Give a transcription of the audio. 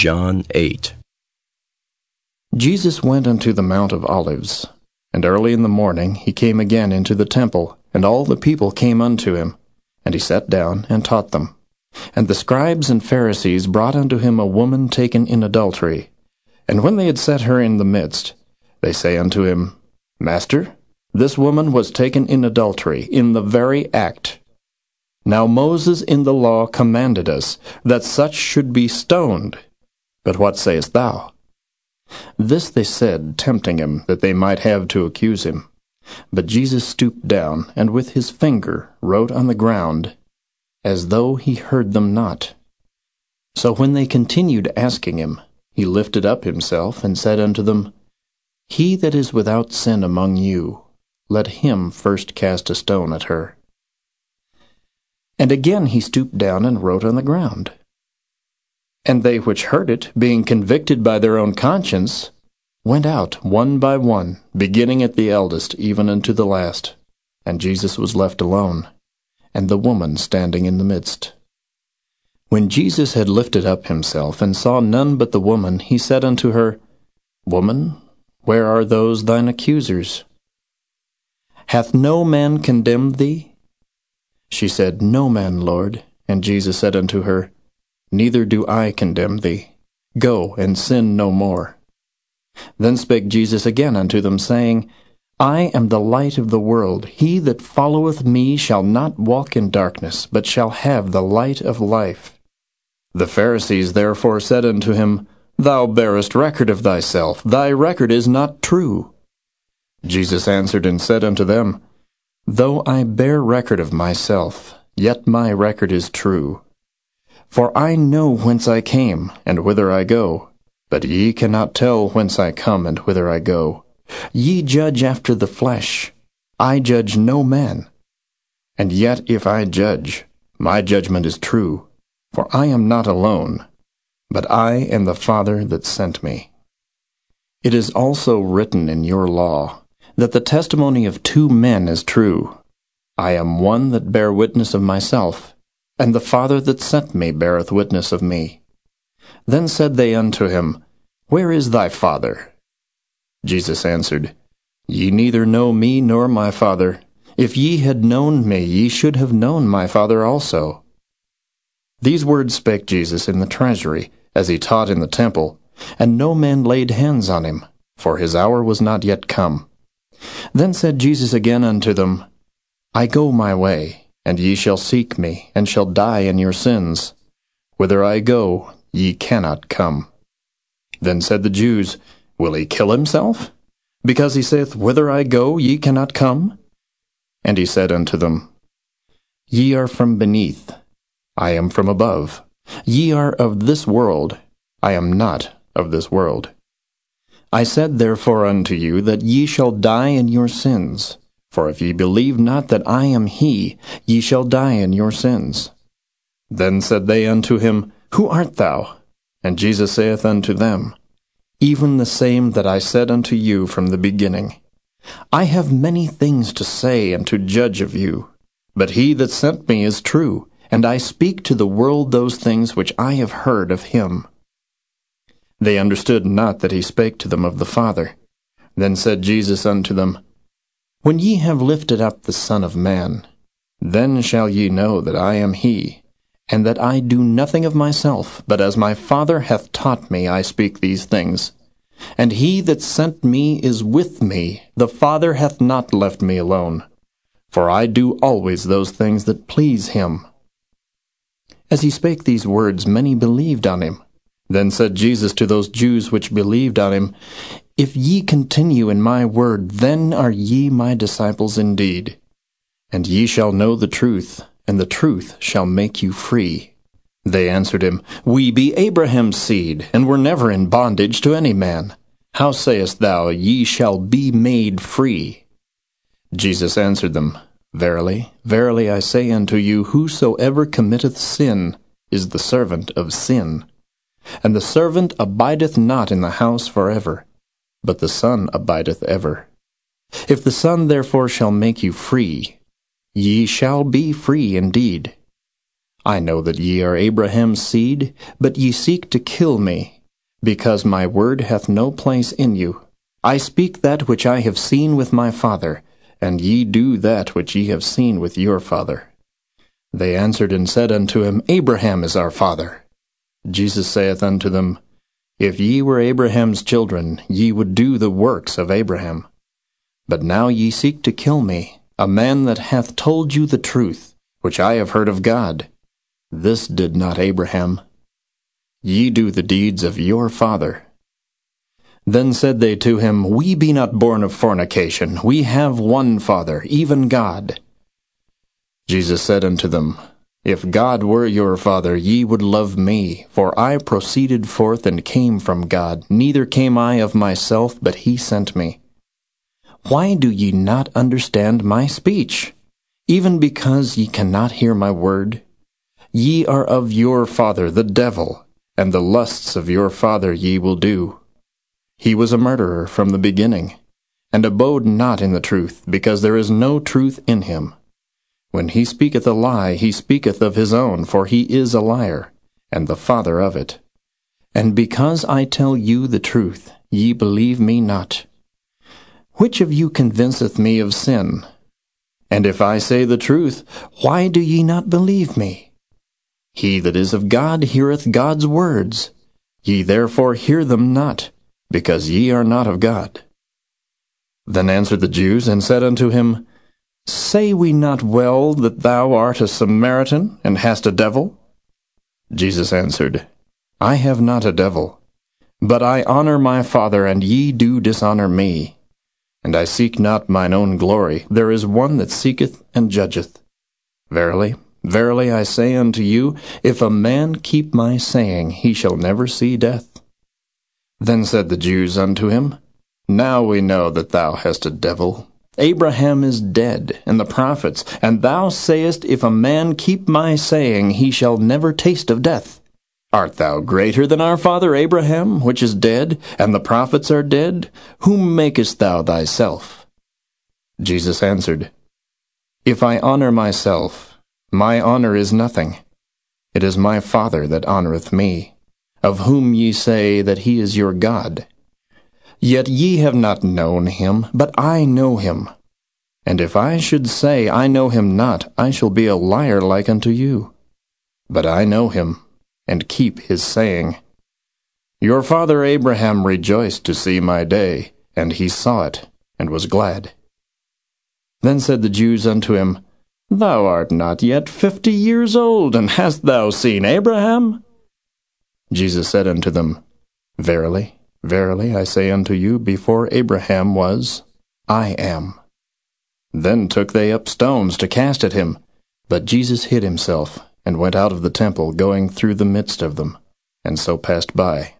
John 8. Jesus went unto the Mount of Olives, and early in the morning he came again into the temple, and all the people came unto him, and he sat down and taught them. And the scribes and Pharisees brought unto him a woman taken in adultery. And when they had set her in the midst, they say unto him, Master, this woman was taken in adultery, in the very act. Now Moses in the law commanded us that such should be stoned. But what sayest thou? This they said, tempting him, that they might have to accuse him. But Jesus stooped down, and with his finger wrote on the ground, as though he heard them not. So when they continued asking him, he lifted up himself, and said unto them, He that is without sin among you, let him first cast a stone at her. And again he stooped down and wrote on the ground. And they which heard it, being convicted by their own conscience, went out one by one, beginning at the eldest even unto the last. And Jesus was left alone, and the woman standing in the midst. When Jesus had lifted up himself, and saw none but the woman, he said unto her, Woman, where are those thine accusers? Hath no man condemned thee? She said, No man, Lord. And Jesus said unto her, Neither do I condemn thee. Go and sin no more. Then spake Jesus again unto them, saying, I am the light of the world. He that followeth me shall not walk in darkness, but shall have the light of life. The Pharisees therefore said unto him, Thou bearest record of thyself, thy record is not true. Jesus answered and said unto them, Though I bear record of myself, yet my record is true. For I know whence I came, and whither I go. But ye cannot tell whence I come, and whither I go. Ye judge after the flesh. I judge no man. And yet if I judge, my judgment is true. For I am not alone, but I am the Father that sent me. It is also written in your law, that the testimony of two men is true. I am one that bear witness of myself, and the Father that sent me beareth witness of me. Then said they unto him, Where is thy Father? Jesus answered, Ye neither know me nor my Father. If ye had known me, ye should have known my Father also. These words spake Jesus in the treasury, as he taught in the temple, and no man laid hands on him, for his hour was not yet come. Then said Jesus again unto them, I go my way, and ye shall seek me, and shall die in your sins. Whither I go, ye cannot come. Then said the Jews, Will he kill himself? Because he saith, Whither I go, ye cannot come? And he said unto them, Ye are from beneath, I am from above. Ye are of this world, I am not of this world. I said therefore unto you that ye shall die in your sins. For if ye believe not that I am he, ye shall die in your sins. Then said they unto him, Who art thou? And Jesus saith unto them, Even the same that I said unto you from the beginning. I have many things to say and to judge of you. But he that sent me is true, and I speak to the world those things which I have heard of him. They understood not that he spake to them of the Father. Then said Jesus unto them, When ye have lifted up the Son of Man, then shall ye know that I am he, and that I do nothing of myself, but as my Father hath taught me I speak these things. And he that sent me is with me, the Father hath not left me alone. For I do always those things that please him. As he spake these words, many believed on him. Then said Jesus to those Jews which believed on him, If ye continue in my word, then are ye my disciples indeed. And ye shall know the truth, and the truth shall make you free. They answered him, We be Abraham's seed, and were never in bondage to any man. How sayest thou, Ye shall be made free? Jesus answered them, Verily, verily I say unto you, Whosoever committeth sin is the servant of sin. And the servant abideth not in the house for ever, but the Son abideth ever. If the Son therefore shall make you free, ye shall be free indeed. I know that ye are Abraham's seed, but ye seek to kill me, because my word hath no place in you. I speak that which I have seen with my father, and ye do that which ye have seen with your father. They answered and said unto him, Abraham is our father. Jesus saith unto them, If ye were Abraham's children, ye would do the works of Abraham. But now ye seek to kill me, a man that hath told you the truth, which I have heard of God. This did not Abraham. Ye do the deeds of your father. Then said they to him, We be not born of fornication, we have one Father, even God. Jesus said unto them, If God were your Father, ye would love me, for I proceeded forth and came from God, neither came I of myself, but he sent me. Why do ye not understand my speech? Even because ye cannot hear my word? Ye are of your father the devil, and the lusts of your father ye will do. He was a murderer from the beginning, and abode not in the truth, because there is no truth in him. When he speaketh a lie, he speaketh of his own, for he is a liar, and the father of it. And because I tell you the truth, ye believe me not. Which of you convinceth me of sin? And if I say the truth, why do ye not believe me? He that is of God heareth God's words. Ye therefore hear them not, because ye are not of God. Then answered the Jews, and said unto him, Say we not well that thou art a Samaritan, and hast a devil? Jesus answered, I have not a devil, but I honor my Father, and ye do dishonor me. And I seek not mine own glory. There is one that seeketh and judgeth. Verily, verily I say unto you, if a man keep my saying, he shall never see death. Then said the Jews unto him, Now we know that thou hast a devil. Abraham is dead, and the prophets, and thou sayest, If a man keep my saying, he shall never taste of death. Art thou greater than our father Abraham, which is dead, and the prophets are dead? Whom makest thou thyself? Jesus answered, If I honor myself, my honor is nothing. It is my Father that honoreth me, of whom ye say that he is your God. Yet ye have not known him, but I know him. And if I should say I know him not, I shall be a liar like unto you. But I know him, and keep his saying. Your father Abraham rejoiced to see my day, and he saw it, and was glad. Then said the Jews unto him, Thou art not yet fifty years old, and hast thou seen Abraham? Jesus said unto them, Verily, Verily I say unto you, before Abraham was, I am. Then took they up stones to cast at him. But Jesus hid himself, and went out of the temple, going through the midst of them, and so passed by.